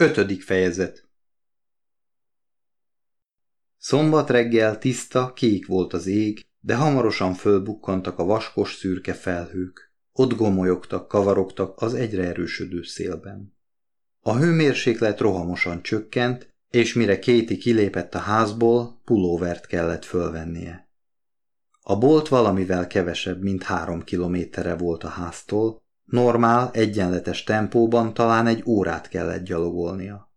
Ötödik fejezet Szombat reggel tiszta, kék volt az ég, de hamarosan fölbukkantak a vaskos szürke felhők. Ott gomolyogtak, kavarogtak az egyre erősödő szélben. A hőmérséklet rohamosan csökkent, és mire Kéti kilépett a házból, pulóvert kellett fölvennie. A bolt valamivel kevesebb, mint három kilométerre volt a háztól, normál, egyenletes tempóban talán egy órát kellett gyalogolnia.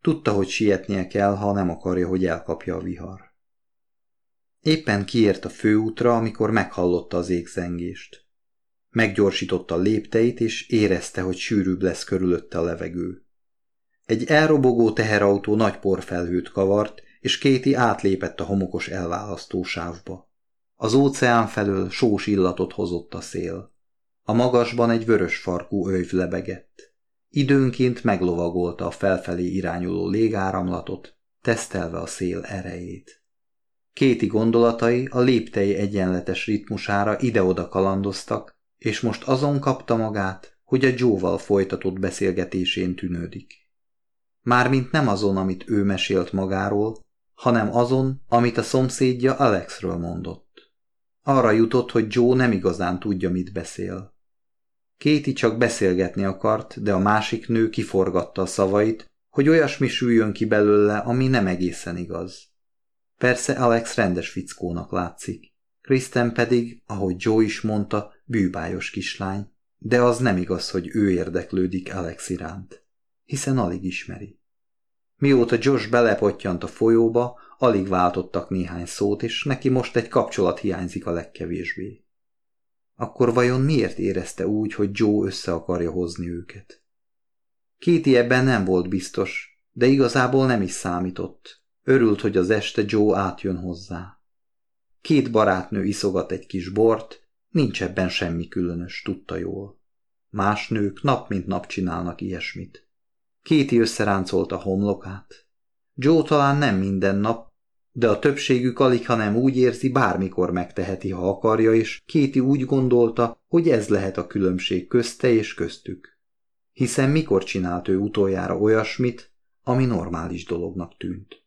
Tudta, hogy sietnie kell, ha nem akarja, hogy elkapja a vihar. Éppen kiért a főútra, amikor meghallotta az égzengést. Meggyorsította a lépteit, és érezte, hogy sűrűbb lesz körülötte a levegő. Egy elrobogó teherautó nagy porfelhőt kavart, és Kéti átlépett a homokos elválasztó sávba. Az óceán felől sós illatot hozott a szél. A magasban egy vörös farkú öjv lebegett. Időnként meglovagolta a felfelé irányuló légáramlatot, tesztelve a szél erejét. Kéti gondolatai a léptei egyenletes ritmusára ide-oda kalandoztak, és most azon kapta magát, hogy a Joe-val folytatott beszélgetésén tűnődik. Mármint nem azon, amit ő mesélt magáról, hanem azon, amit a szomszédja Alexről mondott. Arra jutott, hogy Joe nem igazán tudja, mit beszél. Kéti csak beszélgetni akart, de a másik nő kiforgatta a szavait, hogy olyasmi süljön ki belőle, ami nem egészen igaz. Persze Alex rendes fickónak látszik. Kristen pedig, ahogy Joe is mondta, bűbájos kislány, de az nem igaz, hogy ő érdeklődik Alex iránt, hiszen alig ismeri. Mióta Josh belepottyant a folyóba, alig váltottak néhány szót, és neki most egy kapcsolat hiányzik a legkevésbé. Akkor vajon miért érezte úgy, hogy Joe össze akarja hozni őket? Kéti ebben nem volt biztos, de igazából nem is számított. Örült, hogy az este Joe átjön hozzá. Két barátnő iszogat egy kis bort, nincs ebben semmi különös, tudta jól. Más nők nap mint nap csinálnak ilyesmit. Kéti összeráncolta homlokát. Joe talán nem minden nap, de a többségük alig, hanem úgy érzi, bármikor megteheti, ha akarja, és Kéti úgy gondolta, hogy ez lehet a különbség közte és köztük. Hiszen mikor csinált ő utoljára olyasmit, ami normális dolognak tűnt.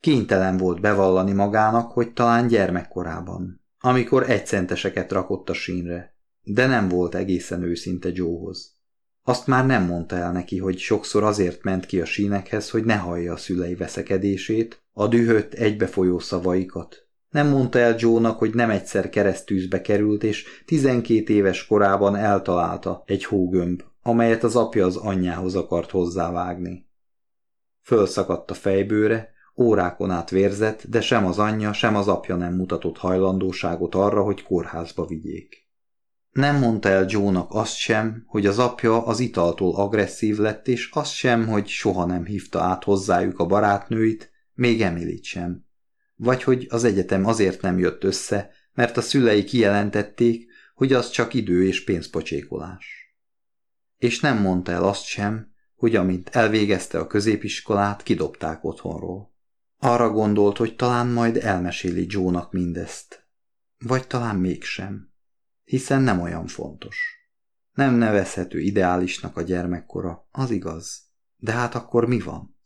Kénytelen volt bevallani magának, hogy talán gyermekkorában, amikor egycenteseket rakott a sínre, de nem volt egészen őszinte Joehoz. Azt már nem mondta el neki, hogy sokszor azért ment ki a sínekhez, hogy ne hallja a szülei veszekedését, a dühött, egybefolyó szavaikat. Nem mondta el Joe-nak, hogy nem egyszer keresztűzbe került, és 12 éves korában eltalálta egy hógömb, amelyet az apja az anyjához akart hozzávágni. Fölszakadt a fejbőre, órákon át vérzett, de sem az anyja, sem az apja nem mutatott hajlandóságot arra, hogy kórházba vigyék. Nem mondta el Joe-nak azt sem, hogy az apja az italtól agresszív lett, és azt sem, hogy soha nem hívta át hozzájuk a barátnőit, még Emilit sem. Vagy hogy az egyetem azért nem jött össze, mert a szülei kijelentették, hogy az csak idő és pénzpocsékolás. És nem mondta el azt sem, hogy amint elvégezte a középiskolát, kidobták otthonról. Arra gondolt, hogy talán majd elmeséli Joe-nak mindezt. Vagy talán mégsem hiszen nem olyan fontos. Nem nevezhető ideálisnak a gyermekkora, az igaz. De hát akkor mi van?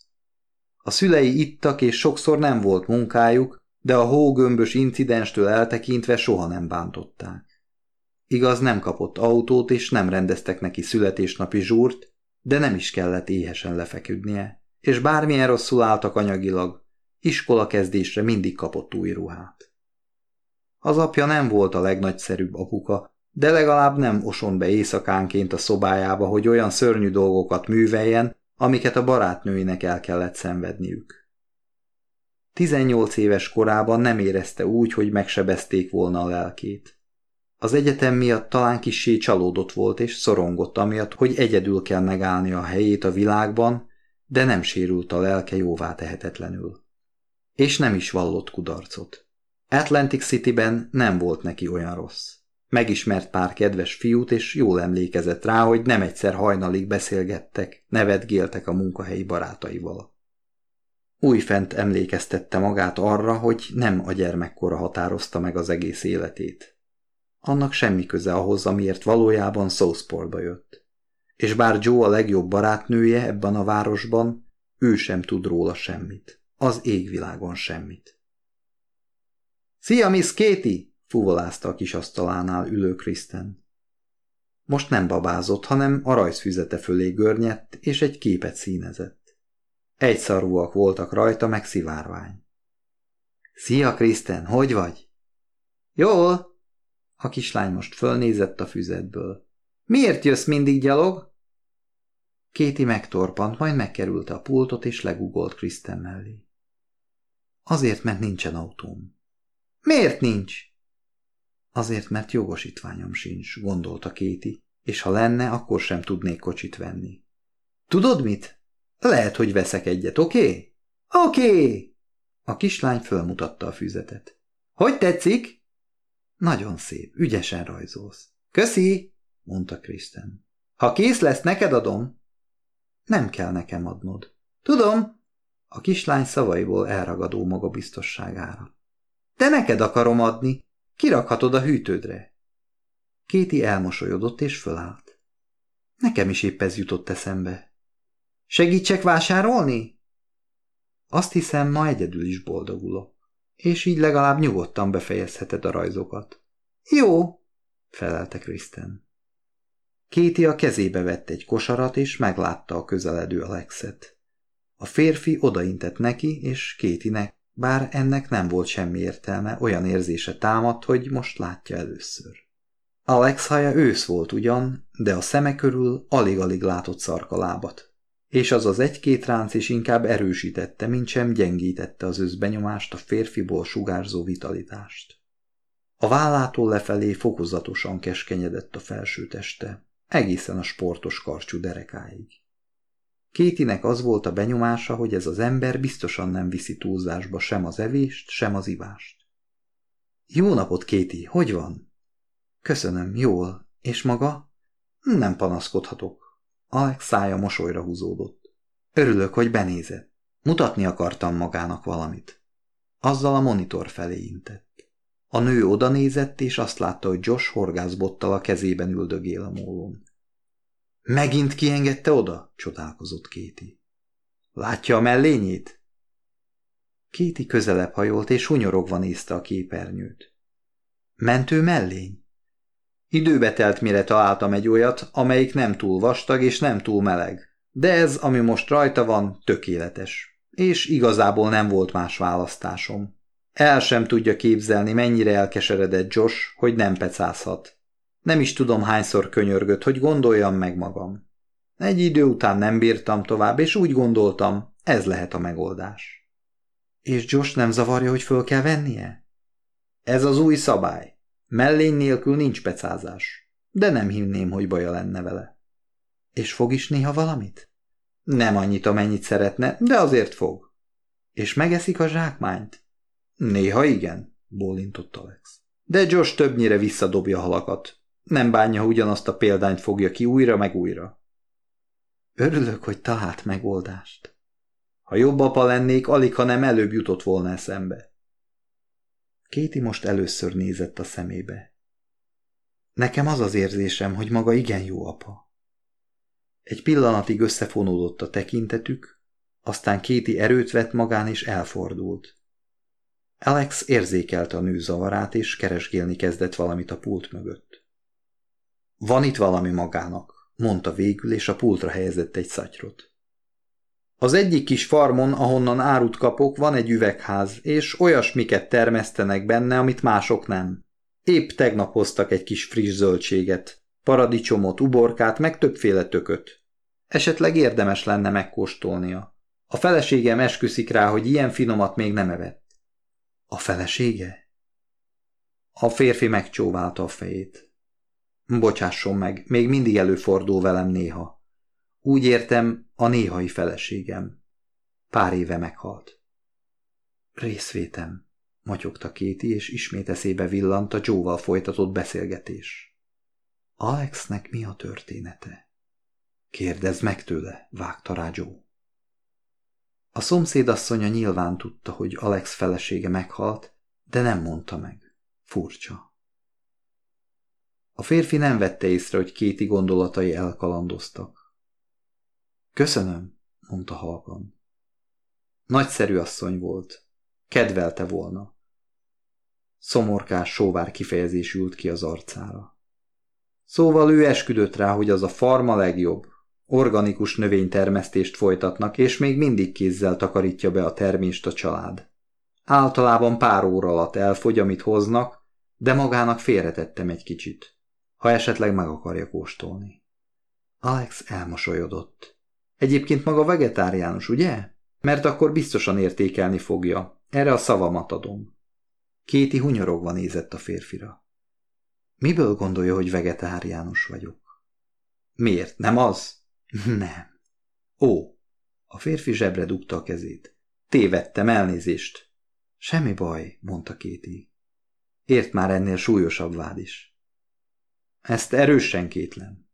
A szülei ittak, és sokszor nem volt munkájuk, de a hógömbös incidenstől eltekintve soha nem bántották. Igaz, nem kapott autót, és nem rendeztek neki születésnapi zsúrt, de nem is kellett éhesen lefeküdnie, és bármilyen rosszul álltak anyagilag, iskola kezdésre mindig kapott új ruhát. Az apja nem volt a legnagyszerűbb apuka, de legalább nem oson be éjszakánként a szobájába, hogy olyan szörnyű dolgokat műveljen, amiket a barátnőinek el kellett szenvedniük. 18 éves korában nem érezte úgy, hogy megsebezték volna a lelkét. Az egyetem miatt talán kissé csalódott volt és szorongott amiatt, hogy egyedül kell megállni a helyét a világban, de nem sérült a lelke jóvá tehetetlenül. És nem is vallott kudarcot. Atlantic Cityben nem volt neki olyan rossz. Megismert pár kedves fiút, és jól emlékezett rá, hogy nem egyszer hajnalig beszélgettek, nevetgéltek a munkahelyi barátaival. Újfent emlékeztette magát arra, hogy nem a gyermekkora határozta meg az egész életét. Annak semmi köze ahhoz, amiért valójában Southportba jött. és bár Joe a legjobb barátnője ebben a városban, ő sem tud róla semmit. Az égvilágon semmit. Szia, Miss Katie! fuvolázta a kis asztalánál ülő Kristen. Most nem babázott, hanem a rajzfüzete fölé görnyett, és egy képet színezett. Egyszarúak voltak rajta, meg szivárvány. Szia, Kristen, hogy vagy? Jól! A kislány most fölnézett a füzetből. Miért jössz mindig gyalog? Kéti megtorpant, majd megkerülte a pultot, és legugolt Kristen mellé. Azért, mert nincsen autóm. Miért nincs? Azért, mert jogosítványom sincs, gondolta Kéti, és ha lenne, akkor sem tudnék kocsit venni. Tudod mit? Lehet, hogy veszek egyet, oké? Okay? Oké! Okay! A kislány fölmutatta a füzetet. Hogy tetszik? Nagyon szép, ügyesen rajzolsz. Köszi, mondta Kristen. Ha kész lesz, neked adom. Nem kell nekem adnod. Tudom, a kislány szavaiból elragadó magabiztosságára. De neked akarom adni, kirakhatod a hűtődre. Kéti elmosolyodott és fölállt. Nekem is épp ez jutott eszembe. Segítsek vásárolni? Azt hiszem, ma egyedül is boldogulok, és így legalább nyugodtan befejezheted a rajzokat. Jó, felelte Kristen. Kéti a kezébe vett egy kosarat, és meglátta a közeledő Alexet. A férfi odaintett neki, és Kétinek, bár ennek nem volt semmi értelme, olyan érzése támadt, hogy most látja először. Alex haja ősz volt ugyan, de a szeme körül alig-alig látott szarkalábat és az az egy-két ránc is inkább erősítette, mint sem gyengítette az összbenyomást, a férfiból sugárzó vitalitást. A vállától lefelé fokozatosan keskenyedett a felső teste, egészen a sportos karcsú derekáig. Kétinek az volt a benyomása, hogy ez az ember biztosan nem viszi túlzásba sem az evést, sem az ivást. Jó napot, Kéti, hogy van? Köszönöm, jól. És maga? Nem panaszkodhatok. Alex szája mosolyra húzódott. Örülök, hogy benézett. Mutatni akartam magának valamit. Azzal a monitor felé intett. A nő oda nézett, és azt látta, hogy Josh horgászbottal a kezében üldögél a mólón. Megint kiengedte oda? csodálkozott Kéti. Látja a mellényét? Kéti közelebb hajolt, és hunyorogva nézte a képernyőt. Mentő mellény? Időbe telt, mire találtam egy olyat, amelyik nem túl vastag és nem túl meleg. De ez, ami most rajta van, tökéletes. És igazából nem volt más választásom. El sem tudja képzelni, mennyire elkeseredett Josh, hogy nem pecázhat. Nem is tudom hányszor könyörgött, hogy gondoljam meg magam. Egy idő után nem bírtam tovább, és úgy gondoltam, ez lehet a megoldás. És Josh nem zavarja, hogy föl kell vennie? Ez az új szabály. Mellény nélkül nincs pecázás, de nem hinném, hogy baja lenne vele. És fog is néha valamit? Nem annyit, amennyit szeretne, de azért fog. És megeszik a zsákmányt? Néha igen, bólintott Alex. De Josh többnyire visszadobja halakat. Nem bánja, ugyanazt a példányt fogja ki újra meg újra. Örülök, hogy talált megoldást. Ha jobb apa lennék, alig, ha nem előbb jutott volna eszembe. Kéti most először nézett a szemébe. Nekem az az érzésem, hogy maga igen jó apa. Egy pillanatig összefonódott a tekintetük, aztán Kéti erőt vett magán és elfordult. Alex érzékelte a nő zavarát, és keresgélni kezdett valamit a pult mögött. Van itt valami magának, mondta végül, és a pultra helyezett egy szatyrot. Az egyik kis farmon, ahonnan árut kapok, van egy üvegház, és olyasmiket termesztenek benne, amit mások nem. Épp tegnap hoztak egy kis friss zöldséget, paradicsomot, uborkát, meg többféle tököt. Esetleg érdemes lenne megkóstolnia. A feleségem esküszik rá, hogy ilyen finomat még nem evett. A felesége? A férfi megcsóválta a fejét. Bocsásson meg, még mindig előfordul velem néha. Úgy értem, a néhai feleségem. Pár éve meghalt. Részvétem, matyogta Kéti, és ismét eszébe villant a Joe-val folytatott beszélgetés. Alexnek mi a története? Kérdezz meg tőle, vágta rá Joe. A szomszédasszonya nyilván tudta, hogy Alex felesége meghalt, de nem mondta meg. Furcsa. A férfi nem vette észre, hogy Kéti gondolatai elkalandoztak. Köszönöm, mondta halkan. Nagyszerű asszony volt. Kedvelte volna. Szomorkás, sóvár kifejezés ült ki az arcára. Szóval ő esküdött rá, hogy az a farma legjobb. Organikus növénytermesztést folytatnak, és még mindig kézzel takarítja be a termést a család. Általában pár óra alatt elfogy, amit hoznak, de magának félretettem egy kicsit, ha esetleg meg akarja kóstolni. Alex elmosolyodott. Egyébként maga vegetáriánus, ugye? Mert akkor biztosan értékelni fogja. Erre a szavamat adom. Kéti hunyorogva nézett a férfira. Miből gondolja, hogy vegetáriánus vagyok? Miért? Nem az? Nem. Ó, a férfi zsebre dugta a kezét. Tévedtem, elnézést. Semmi baj, mondta Kéti. Ért már ennél súlyosabb vád is. Ezt erősen kétlem.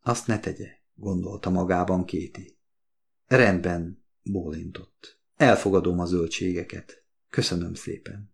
Azt ne tegye, gondolta magában Kéti. Rendben, bólintott. Elfogadom a zöldségeket. Köszönöm szépen.